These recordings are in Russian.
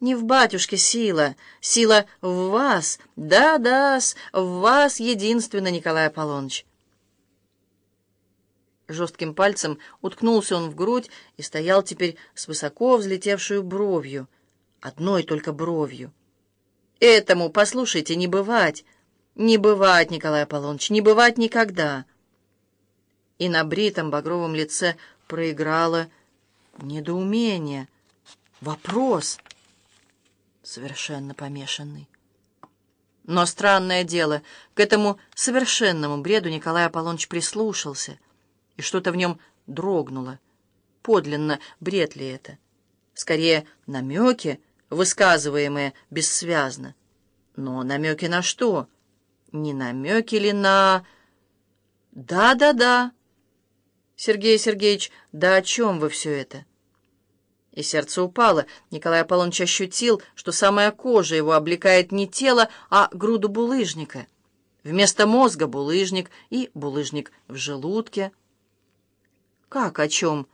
Не в батюшке сила, сила в вас, да-да, в вас единственно, Николай Аполлоныч. Жестким пальцем уткнулся он в грудь и стоял теперь с высоко взлетевшую бровью, одной только бровью. Этому, послушайте, не бывать, не бывать, Николай Аполлоныч, не бывать никогда. И на бритом багровом лице проиграло недоумение, вопрос — совершенно помешанный. Но странное дело, к этому совершенному бреду Николай Аполлоныч прислушался, и что-то в нем дрогнуло. Подлинно бред ли это? Скорее, намеки, высказываемые бессвязно. Но намеки на что? Не намеки ли на... Да-да-да. Сергей Сергеевич, да о чем вы все это? И сердце упало. Николай Аполлоныч ощутил, что самая кожа его облекает не тело, а груду булыжника. Вместо мозга булыжник и булыжник в желудке. «Как о чем?»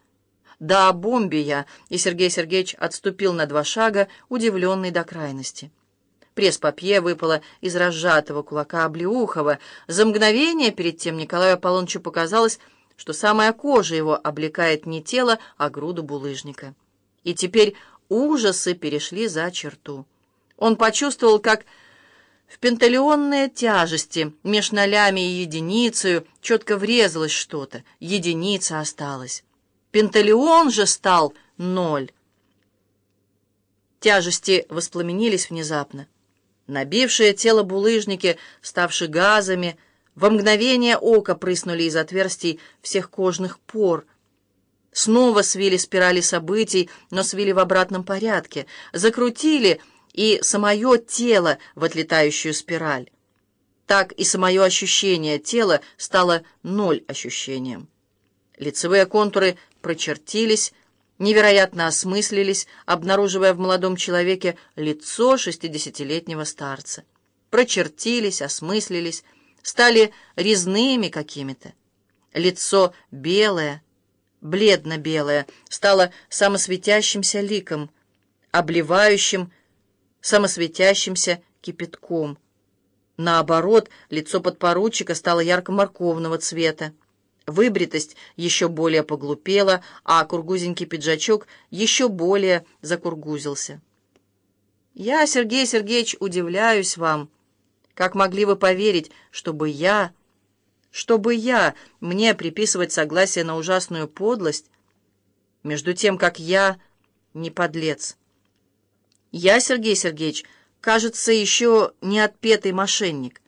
«Да о бомбе я», и Сергей Сергеевич отступил на два шага, удивленный до крайности. Пресс-папье выпало из разжатого кулака Облеухова. За мгновение перед тем Николаю Аполлонычу показалось, что самая кожа его облекает не тело, а груду булыжника и теперь ужасы перешли за черту. Он почувствовал, как в пенталионные тяжести меж нолями и единицей четко врезалось что-то, единица осталась. Пенталеон же стал ноль. Тяжести воспламенились внезапно. Набившие тело булыжники, ставшие газами, во мгновение ока прыснули из отверстий всех кожных пор — Снова свили спирали событий, но свили в обратном порядке, закрутили и самое тело в отлетающую спираль. Так и самое ощущение тела стало ноль ощущением. Лицевые контуры прочертились, невероятно осмыслились, обнаруживая в молодом человеке лицо шестидесятилетнего старца. Прочертились, осмыслились, стали резными какими-то. Лицо белое, бледно-белое, стало самосветящимся ликом, обливающим самосветящимся кипятком. Наоборот, лицо подпоручика стало ярко-морковного цвета. Выбритость еще более поглупела, а кургузенький пиджачок еще более закургузился. «Я, Сергей Сергеевич, удивляюсь вам. Как могли вы поверить, чтобы я...» чтобы я, мне приписывать согласие на ужасную подлость, между тем, как я не подлец. Я, Сергей Сергеевич, кажется, еще не отпетый мошенник.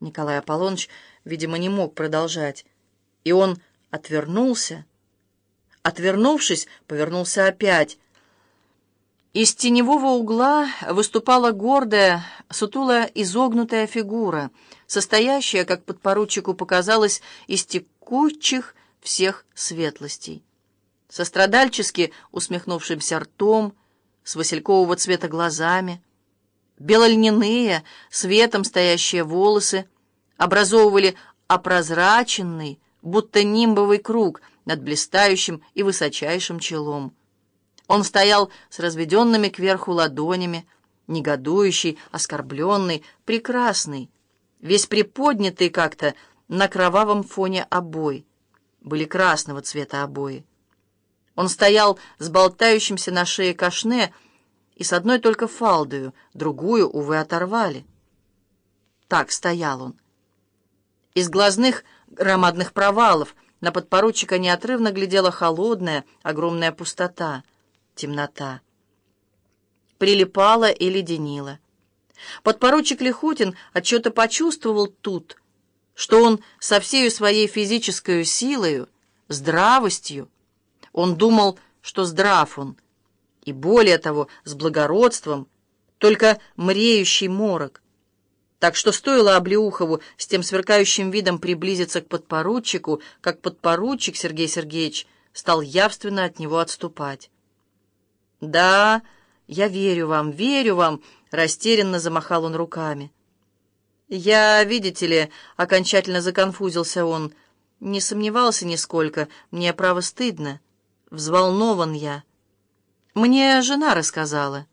Николай Аполлоныч, видимо, не мог продолжать, и он отвернулся. Отвернувшись, повернулся опять. Из теневого угла выступала гордая, сутулая, изогнутая фигура — состоящая, как подпоручику показалось, из текучих всех светлостей. Со страдальчески усмехнувшимся ртом, с василькового цвета глазами, белольняные, светом стоящие волосы образовывали опрозраченный, будто нимбовый круг над блистающим и высочайшим челом. Он стоял с разведенными кверху ладонями, негодующий, оскорбленный, прекрасный, весь приподнятый как-то на кровавом фоне обои. Были красного цвета обои. Он стоял с болтающимся на шее кашне и с одной только фалдою, другую, увы, оторвали. Так стоял он. Из глазных громадных провалов на подпоручика неотрывно глядела холодная, огромная пустота, темнота. Прилипала и леденила. Подпоручик Лихутин отчего-то почувствовал тут, что он со всей своей физической силою, здравостью, он думал, что здрав он, и более того, с благородством, только мреющий морок. Так что стоило Облеухову с тем сверкающим видом приблизиться к подпоручику, как подпоручик Сергей Сергеевич стал явственно от него отступать. «Да, я верю вам, верю вам», Растерянно замахал он руками. «Я, видите ли, окончательно законфузился он. Не сомневался нисколько, мне, право, стыдно. Взволнован я. Мне жена рассказала.